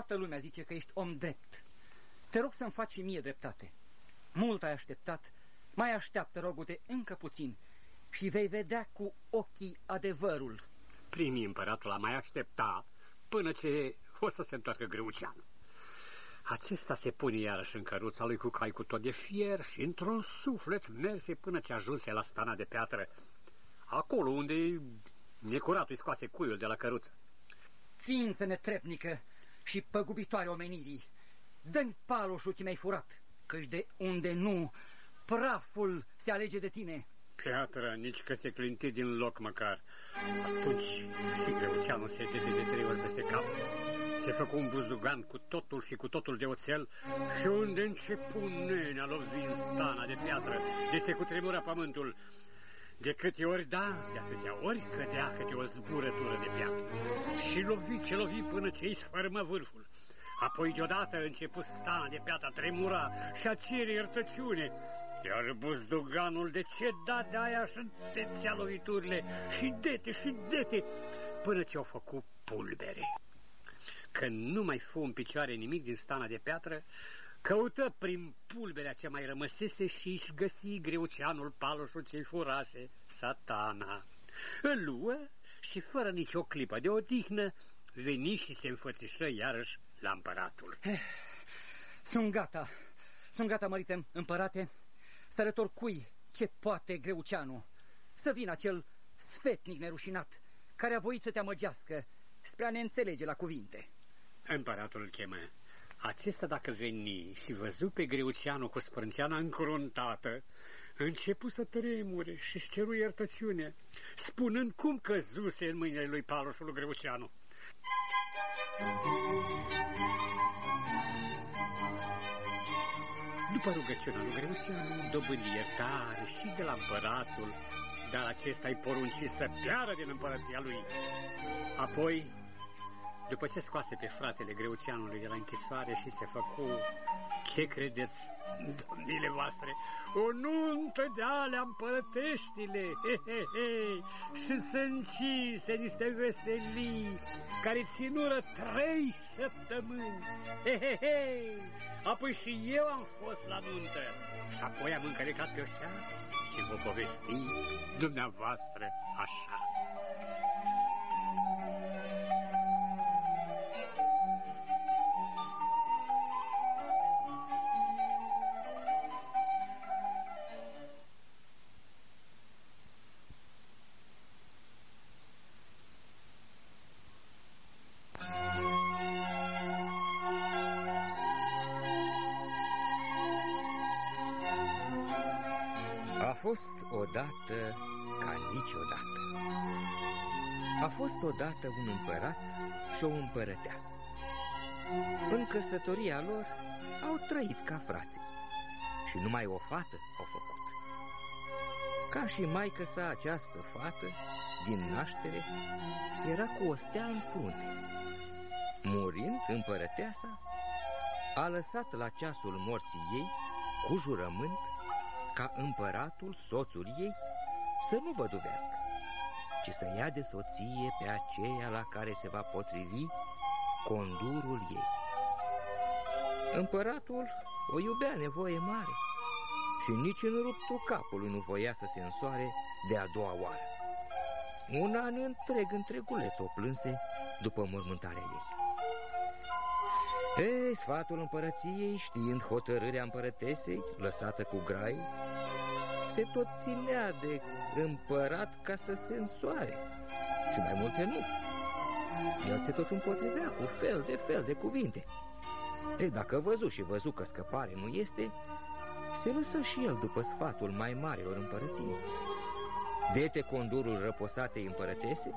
Împărate prea luminate, toată lumea zice că ești om drept. Te rog să-mi faci și mie dreptate. Mult ai așteptat, mai așteaptă, rogute, încă puțin și vei vedea cu ochii adevărul. Primii împăratul a mai aștepta până ce o să se întoarcă greuceanul. Acesta se pune iarăși în căruța lui cu cai cu tot de fier și într-un suflet merse până ce ajunse la stana de piatră, acolo unde necuratul îi scoase cuiul de la căruță. Ființă netrepnică și păgubitoare omenirii, dă-mi paloșul ce mi-ai furat, căci de unde nu, praful se alege de tine. Piatră, nici că se clinti din loc măcar. Atunci și greuceanul se dete de trei ori peste cap. Se făcu un buzdugan cu totul și cu totul de oțel și unde începu nenea lovind stana de piatră, de se cutremura pământul. De câte ori da, de atâtea ori cădea câte o zburătură de piatră. Și lovi ce lovi până ce îi sfărmă vârful. Apoi deodată a început stana de piatră tremura și a cere iertăciune. Iar buzduganul de ce da de aia și întețea loviturile și dete și dete până ce au făcut pulbere. Când nu mai fu în picioare nimic din stana de piatră, căută prin pulberea ce mai rămăsese și își găsi greuceanul paloșul ce-i furase, satana. Îl luă și fără nicio clipă de odihnă veni și se înfățișă iarăși la împăratul. Eh, sunt gata, sunt gata, mărite împărate, stărător cui ce poate greuceanu, să vină acel sfetnic nerușinat, care a voit să te amăgească spre a ne înțelege la cuvinte. Împăratul îl chemă. Acesta dacă veni și văzu pe Greuceanu cu sprânceana încruntată, începu să tremure și-și ceru iertăciune, spunând cum căzuse în mâinile lui Paloșul lui Greuceanu. După rugăciunea lui Greuceanu, dobândi iertare și de la împăratul, dar acesta îi porunci să piară din împărăția lui. Apoi după ce scoase pe fratele Greuceanului de la închisoare și se făcu, ce credeți, domnile voastre, o nuntă de alea împărăteștile, he, he, he, și să încise niște veselii care ținură trei săptămâni. He, he, he. Apoi și eu am fost la nuntă și apoi am încălecat pe oșa și vă povesti dumneavoastră așa. Fost odată un împărat și o împărăteasă. În căsătoria lor au trăit ca frații și numai o fată au făcut. Ca și maică sa această fată, din naștere, era cu o stea în frunte. Murind împărăteasa, a lăsat la ceasul morții ei, cu jurământ, ca împăratul, soțul ei, să nu văduvească, ci să ia de soție pe aceea la care se va potrivi condurul ei. Împăratul o iubea nevoie mare și nici în ruptul capului nu voia să se însoare de a doua oară. Un an întreg întreguleț o plânse după mormântarea ei. Ei, sfatul împărăției, știind hotărârea împărătesei, lăsată cu grai, se tot ținea de împărat ca să se însoare. Și mai multe nu. El se tot împotrivea cu fel de fel de cuvinte. E, dacă văzu și văzu că scăpare nu este, se lăsă și el după sfatul mai marilor împărăției. Dete condurul răposatei împărătese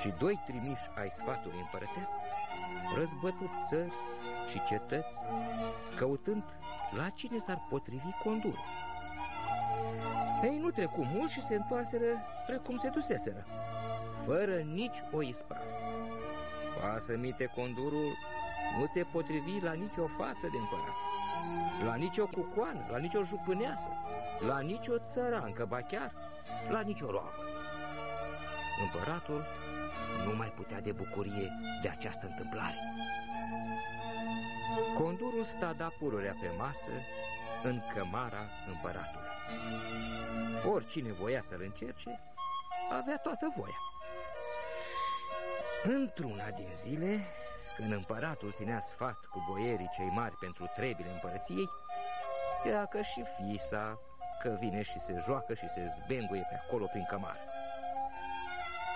și doi trimiși ai sfatului împărătesc răzbătut țări și cetăți, căutând la cine s-ar potrivi condurul. Ei, nu trecu mult și se întoarseră precum se duseseră, fără nici o ispravă. Pasă mite condurul nu se potrivi la nicio fată de împărat, la nicio cucoană, la nicio jupâneasă, la nicio țărancă, ba chiar la nicio roabă. Împăratul nu mai putea de bucurie de această întâmplare. Condurul stada pururea pe masă în cămara împăratului. Oricine voia să-l încerce, avea toată voia. Într-una din zile, când împăratul ținea sfat cu boierii cei mari pentru trebile împărăției, ea că și fisa că vine și se joacă și se zbenguie pe acolo prin cămară.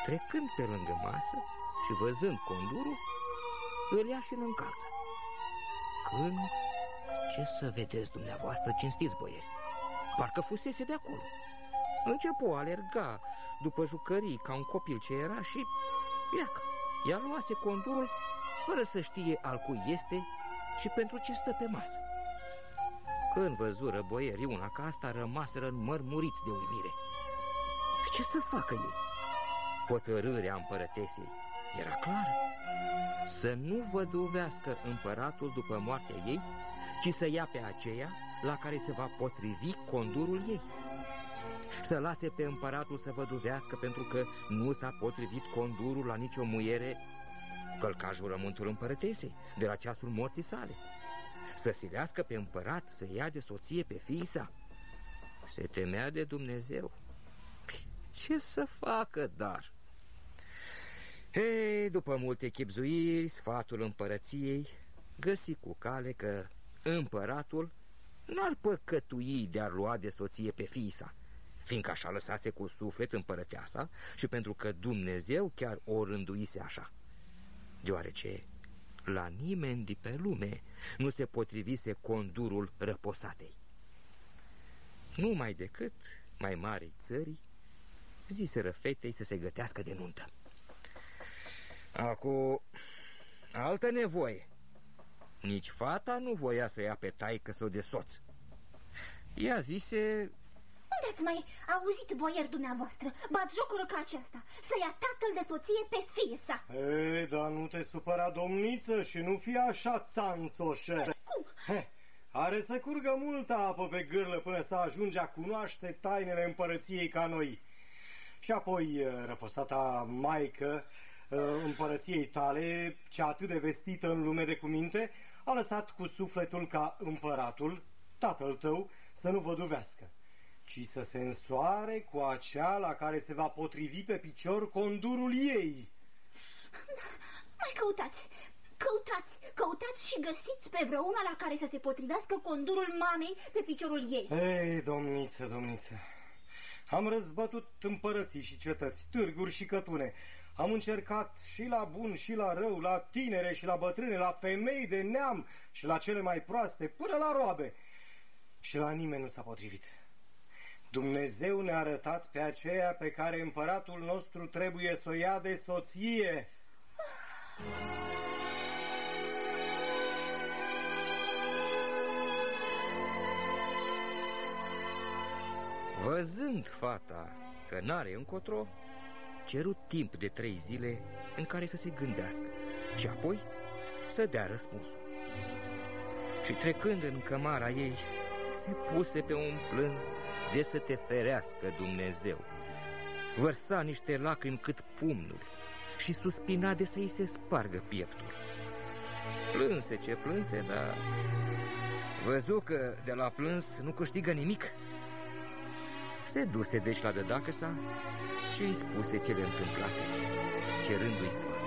Trecând pe lângă masă și văzând condurul, îl ia și îl încalță. Când? Ce să vedeți dumneavoastră, cinstiți boieri? Parcă fusese de acolo. Începu a alerga după jucării ca un copil ce era și iacă, ea luase condurul fără să știe al cui este și pentru ce stă pe masă. Când văzură boierii una ca asta, rămaseră înmărmuriți de uimire. Ce să facă ei? Hotărârea împărătesei era clară. Să nu văduvească împăratul după moartea ei, ci să ia pe aceea la care se va potrivi condurul ei. Să lase pe împăratul să văduvească pentru că nu s-a potrivit condurul la nicio muiere, călca jurământul împărătesei de la ceasul morții sale să silească pe împărat să ia de soție pe fiii sa. Se temea de Dumnezeu. Ce să facă, dar? Ei, după multe chipzuiri, sfatul împărăției găsi cu cale că împăratul n-ar păcătui de a lua de soție pe fiii sa, fiindcă așa lăsase cu suflet împărăteasa și pentru că Dumnezeu chiar o rânduise așa. Deoarece la nimeni de pe lume nu se potrivise condurul răposatei. Numai decât mai mari țării ziseră fetei să se gătească de nuntă. Acu altă nevoie. Nici fata nu voia să ia pe taică să o de soț. Ea zise unde ați mai auzit, boier dumneavoastră, bat jocură ca aceasta, să ia tatăl de soție pe fie sa? Ei, dar nu te supăra, domniță, și nu fi așa țansoșă. Cum? He, are să curgă multă apă pe gârlă până să ajunge a cunoaște tainele împărăției ca noi. Și apoi, eh, răposata maică eh, împărăției tale, cea atât de vestită în lume de cuminte, a lăsat cu sufletul ca împăratul, tatăl tău, să nu văduvească ci să se însoare cu acea la care se va potrivi pe picior condurul ei. Mai căutați, căutați, căutați și găsiți pe vreuna la care să se potrivească condurul mamei pe piciorul ei. Ei, domniță, domniță, am răzbătut împărății și cetăți, târguri și cătune. Am încercat și la bun și la rău, la tinere și la bătrâne, la femei de neam și la cele mai proaste, până la roabe. Și la nimeni nu s-a potrivit. Dumnezeu ne-a arătat pe aceea pe care împăratul nostru trebuie să o ia de soție. Văzând fata că n-are încotro, cerut timp de trei zile în care să se gândească și apoi să dea răspunsul. Și trecând în cămara ei, se puse pe un plâns de să te ferească Dumnezeu. Vărsa niște lacrimi cât pumnul și suspina de să-i se spargă pieptul. Plânse ce plânse, dar văzu că de la plâns nu câștigă nimic. Se duse deci la dădacă sa și îi spuse cele întâmplate, cerându-i sfat.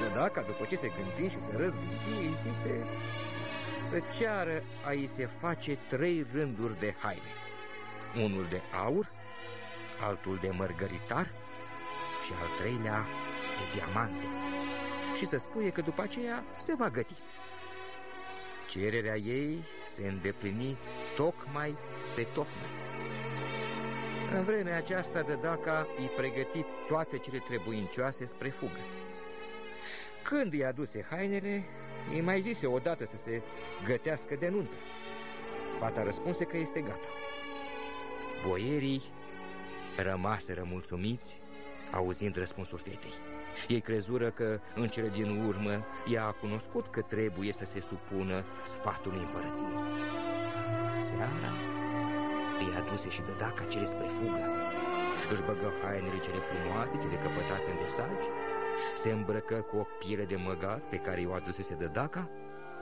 Dădaca, după ce se gândi și se răzgândi, îi zise să ceară a i se face trei rânduri de haine unul de aur, altul de mărgăritar și al treilea de diamante. Și să spuie că după aceea se va găti. Cererea ei se îndeplini tocmai pe tocmai. În vremea aceasta de Daca îi pregăti toate cele trebuincioase spre fugă. Când i-a aduse hainele, îi mai zise odată să se gătească de nuntă. Fata răspunse că este gata. Boierii rămaseră mulțumiți auzind răspunsul fetei. Ei crezură că, în cele din urmă, ea a cunoscut că trebuie să se supună sfatului împărăției. Seara îi aduse și dădaca cele spre fugă. își băgă hainele cele frumoase, cele căpătase în dosagi, se îmbrăcă cu o piele de măgar pe care i-o adusese de daca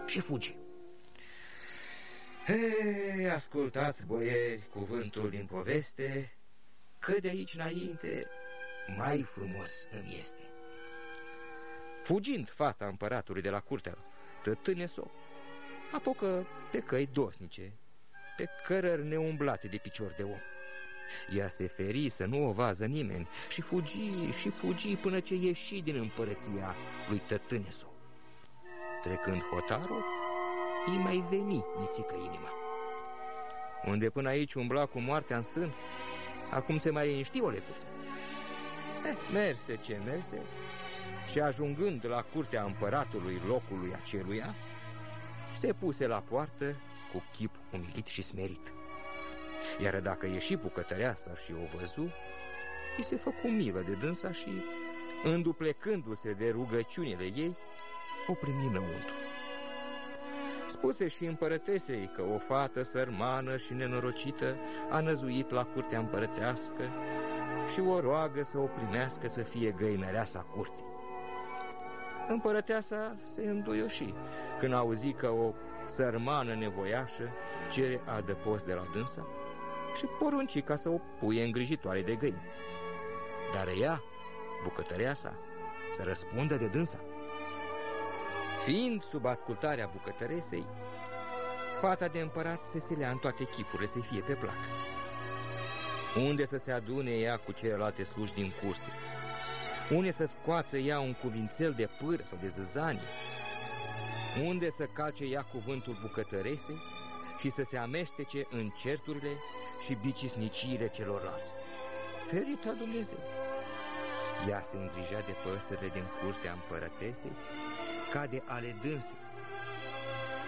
și fugi. Hei, ascultați, boieri, cuvântul din poveste, că de aici înainte mai frumos îmi este. Fugind fata împăratului de la curtea tătâneso, apucă pe căi dosnice, pe cărări neumblate de picior de om. Ea se feri să nu o vază nimeni și fugi și fugi până ce ieși din împărăția lui Tătâneso. Trecând hotarul, îi mai veni nițică inima. Unde până aici umbla cu moartea în sân, acum se mai liniști o lecuță. Eh, merse ce merse, și ajungând la curtea împăratului locului aceluia, se puse la poartă cu chip umilit și smerit. Iar dacă ieși bucătăreasa și o văzu, îi se făcu milă de dânsa și, înduplecându-se de rugăciunile ei, o primi înăuntru. Spuse și împărătesei că o fată sărmană și nenorocită a năzuit la curtea împărătească și o roagă să o primească să fie găinăreasa curții. Împărăteasa se înduioși când auzi că o sărmană nevoiașă cere adăpost de la dânsa și porunci ca să o puie îngrijitoare de găini. Dar ea, bucătărea sa, să răspundă de dânsa. Fiind sub ascultarea bucătăresei, fata de împărat se selea în toate chipurile să fie pe plac. Unde să se adune ea cu celelalte sluși din curte? Unde să scoată ea un cuvințel de pâră sau de zăzanie? Unde să calce ea cuvântul bucătăresei și să se amestece în certurile și bicisniciile celorlalți? Ferita Dumnezeu! Ea se îngrija de păsările din curtea împărătesei ca de ale dânsei.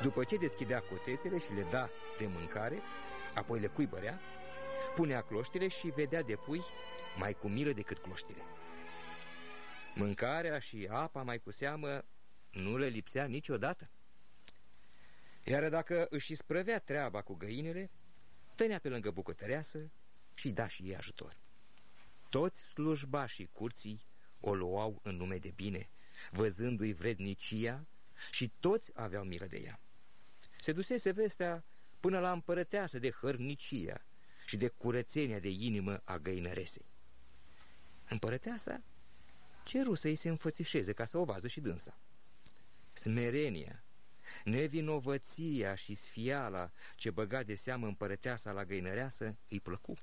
După ce deschidea cotețele și le da de mâncare, apoi le cuibărea, punea cloștile și vedea de pui mai cu milă decât cloștile. Mâncarea și apa, mai cu seamă, nu le lipsea niciodată. Iar dacă își sprăvea treaba cu găinile, tănea pe lângă bucătăreasă și da și ei ajutor. Toți slujbașii curții o luau în nume de bine, văzându-i vrednicia și toți aveau milă de ea. Se dusese vestea până la împărăteasă de hărnicia și de curățenia de inimă a găinăresei. Împărăteasa ceru să-i se înfățișeze ca să o vază și dânsa. Smerenia, nevinovăția și sfiala ce băga de seamă împărăteasa la găinăreasă îi plăcu.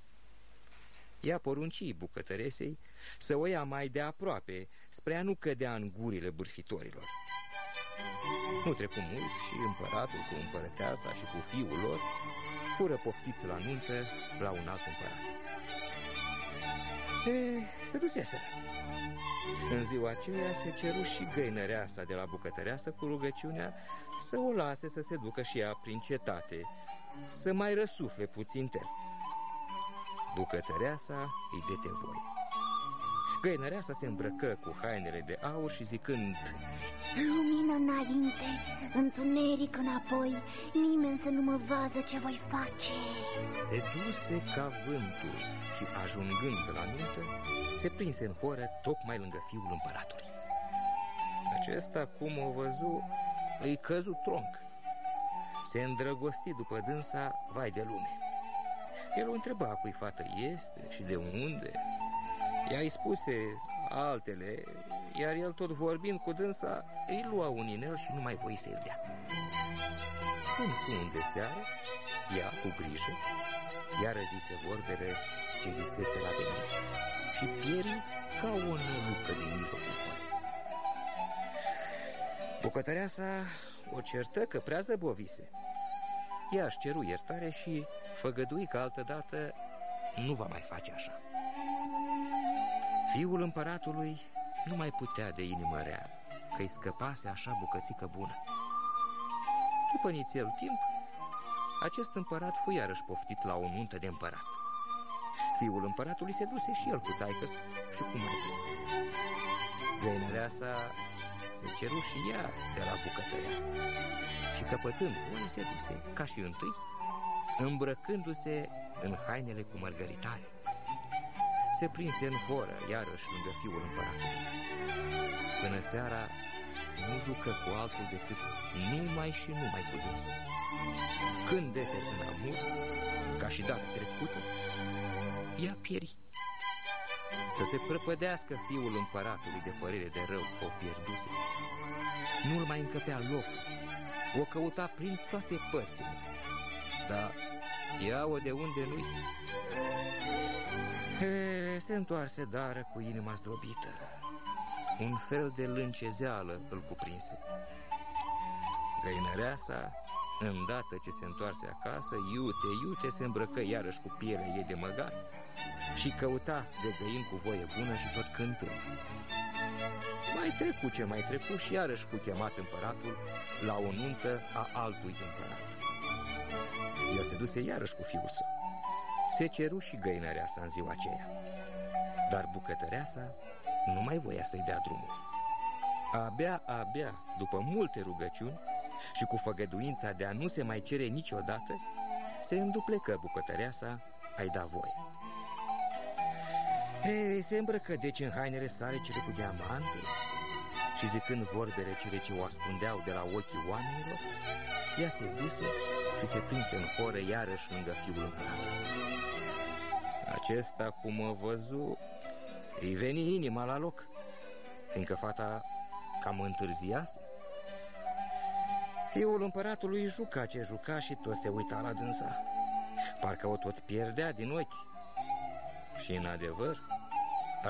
Ea poruncii bucătăresei să o ia mai de aproape spre a nu cădea în gurile bârfitorilor. Nu trecu mult și împăratul cu împărăteasa și cu fiul lor fură poftiți la nuntă la un alt împărat. E, se duseseră. În ziua aceea se ceru și găinăreasa de la bucătăreasă cu rugăciunea să o lase să se ducă și ea prin cetate, să mai răsufle puțin ter. Bucătăreasa îi dete voie. Găinăreasa se îmbrăcă cu hainele de aur și zicând Lumină înainte, întuneric înapoi, nimeni să nu mă vază ce voi face Se duse ca vântul și ajungând la nuntă, se prinse în horă tocmai lângă fiul împăratului. Acesta, cum o văzu, îi căzu tronc. Se îndrăgosti după dânsa vai de lume. El o întreba cui fată este și de unde. Ea îi spuse altele, iar el tot vorbind cu dânsa, îi lua un inel și nu mai voi să-l dea. În fund de seară, ea, cu grijă, iară zise vorbele ce zisese la venire și pieri ca o nălucă din mijlocul coarei. Bucătărea sa o certă că prea zăbovise. Ea își ceru iertare și făgădui că altădată nu va mai face așa. Fiul împăratului nu mai putea de inimă rea, că-i scăpase așa bucățică bună. După nițel timp, acest împărat fu iarăși poftit la o nuntă de împărat. Fiul împăratului se duse și el cu taică și cu maică sa se ceru și ea de la bucătăreasă și căpătând voie se duse, ca și întâi, îmbrăcându-se în hainele cu mărgăritare. Se prinse în horă, iarăși lângă fiul împăratului. Până seara nu jucă cu altul decât numai și numai cu dânsul. Când dete în amur, ca și data trecută, ea pieri. Să se prăpădească fiul împăratului de părere de rău o pierduse. Nu-l mai încăpea locul, o căuta prin toate părțile, dar ia-o de unde nu-i. Se întoarse dar cu inima zdrobită. Un fel de lâncezeală îl cuprinse. Găinăreasa, îndată ce se întoarse acasă, iute, iute se îmbrăcă iarăși cu pielea ei de măgar și căuta de găin cu voie bună și tot cântând. Mai trecu ce mai trecu și iarăși fu chemat împăratul la o nuntă a altui împărat. El se duse iarăși cu fiul său. Se ceru și găinăreasa în ziua aceea. Dar bucătăreasa nu mai voia să-i dea drumul. Abia, abia, după multe rugăciuni și cu făgăduința de a nu se mai cere niciodată, se înduplecă bucătăreasa a-i da voie. Ei, se îmbrăcă deci în hainele sale cele cu diamante și zicând vorbele cele ce o ascundeau de la ochii oamenilor, ea se duse și se prinse în horă iarăși lângă fiul împăratului. Acesta, cum o văzu, îi veni inima la loc, fiindcă fata cam întârziase. Fiul împăratului juca ce juca și tot se uita la dânsa. Parcă o tot pierdea din ochi. Și în adevăr,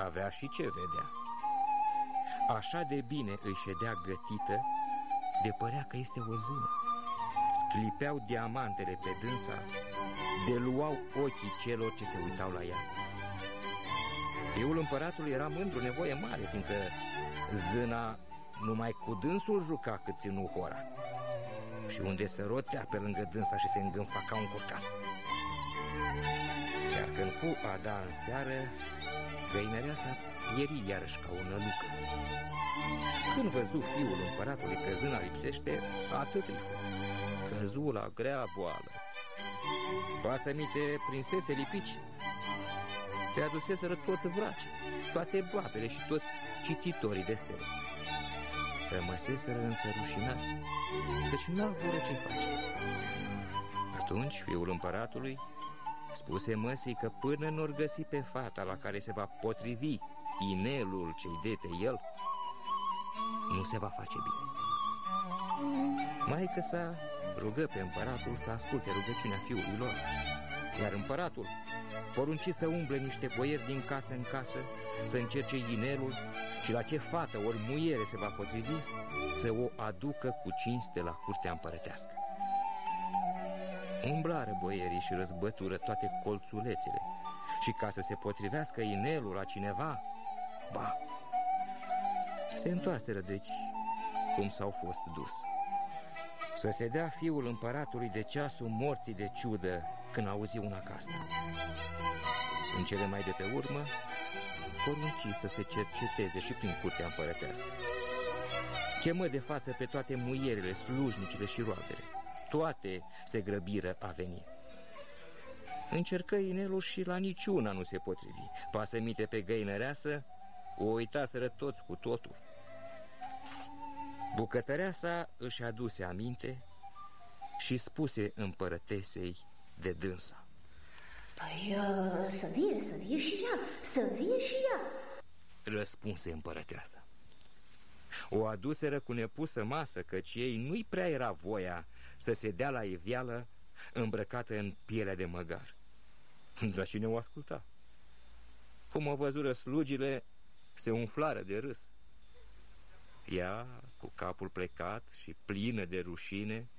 avea și ce vedea. Așa de bine îi ședea gătită, de părea că este o zână. Sclipeau diamantele pe dânsa, de luau ochii celor ce se uitau la ea. Fiul împăratului era mândru, nevoie mare, fiindcă zâna numai cu dânsul juca cât ținu hora. Și unde se rotea pe lângă dânsa și se îngânfa ca un curcan. Iar când fu a da în seară, găinăreasa pieri iarăși ca o nălucă. Când văzu fiul împăratului că zâna lipsește, atât îi fu. Căzu la grea boală. Pasămite prinsese lipici. Se aduseseră toți vraci, toate babele și toți cititorii de stele. Rămăseseră însă rușinați, căci n-avoră ce face. Atunci fiul împăratului spuse măsii că până nu-or găsi pe fata la care se va potrivi inelul ce-i dete el, nu se va face bine. Maică sa rugă pe împăratul să asculte rugăciunea fiului lor, iar împăratul porunci să umble niște boieri din casă în casă, să încerce inelul și la ce fată ori muiere se va potrivi, să o aducă cu cinste la curtea împărătească. Umblară boierii și răzbătură toate colțulețele și ca să se potrivească inelul la cineva, ba, se întoarseră deci cum s-au fost dus. Să se dea fiul împăratului de ceasul morții de ciudă când auzi una ca asta. În cele mai de pe urmă, porunci să se cerceteze și prin curtea împărătească. Chemă de față pe toate muierile, slujnicile și roadele. Toate se grăbiră a veni. Încercă inelul și la niciuna nu se potrivi. Pasămite pe găinăreasă, o uitaseră toți cu totul. Bucătăreasa își aduse aminte și spuse împărătesei de dânsa. Păi, uh, să vie, să vie și ea, să vie și ea. Răspunse împărăteasa. O aduseră cu nepusă masă, căci ei nu-i prea era voia să se dea la evială îmbrăcată în pielea de măgar. Dar cine o asculta? Cum o văzură slugile, se umflară de râs. Ea, cu capul plecat și plină de rușine,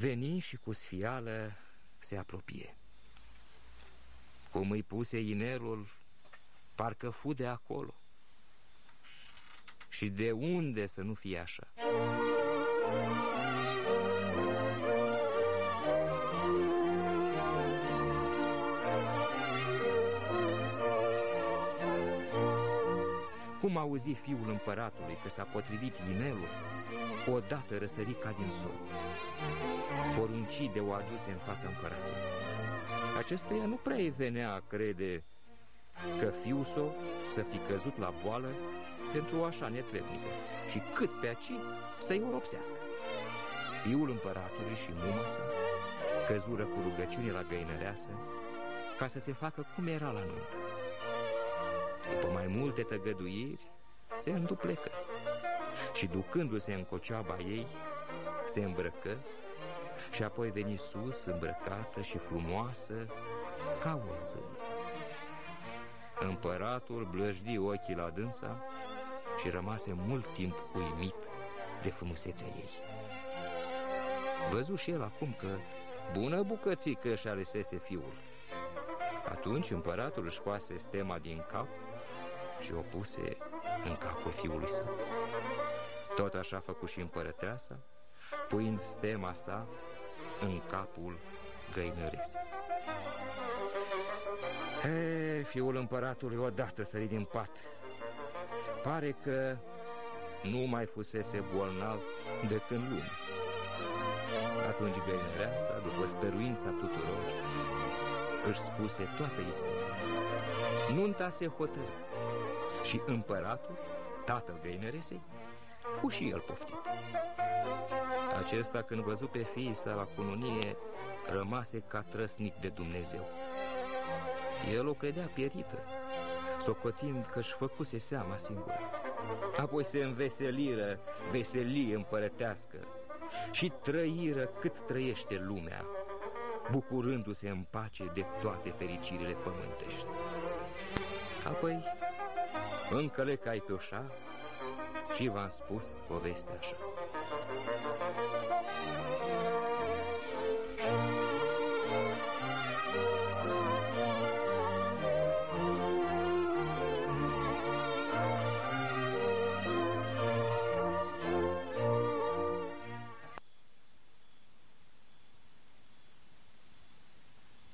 veni și cu sfială se apropie. Cum îi puse inerul, parcă fu de acolo. Și de unde să nu fie așa? Cum auzi fiul împăratului că s-a potrivit inelul, odată răsări ca din somn. Porunci de o aduse în fața împăratului. Acestuia nu prea îi venea a crede că fiul său să fi căzut la boală pentru o așa netrebnică și cât pe aci să-i oropsească. Fiul împăratului și muma sa căzură cu rugăciune la găinăreasă ca să se facă cum era la nuntă. După mai multe tăgăduiri, se înduplecă și ducându-se în coceaba ei, se îmbrăcă și apoi veni sus, îmbrăcată și frumoasă, ca o zână. Împăratul blăjdi ochii la dânsa și rămase mult timp uimit de frumusețea ei. Văzu și el acum că bună bucățică își alesese fiul. Atunci împăratul își scoase stema din cap și o puse în capul fiului său. Tot așa făcu și împărăteasa, puind stema sa în capul găinăresei. He, fiul împăratului odată sări din pat. Pare că nu mai fusese bolnav de când lume. Atunci găinăreasa, după stăruința tuturor, își spuse toată istoria. Nunta se hotără și împăratul, tatăl găinăresei, fu și el poftit. Acesta, când văzu pe fiii sa la cununie, rămase ca trăsnic de Dumnezeu. El o credea pierită, socotind că-și făcuse seama singură. Apoi se înveseliră veselie împărătească și trăiră cât trăiește lumea, bucurându-se în pace de toate fericirile pământești. Apoi, încă le cai pe și v-am spus povestea așa.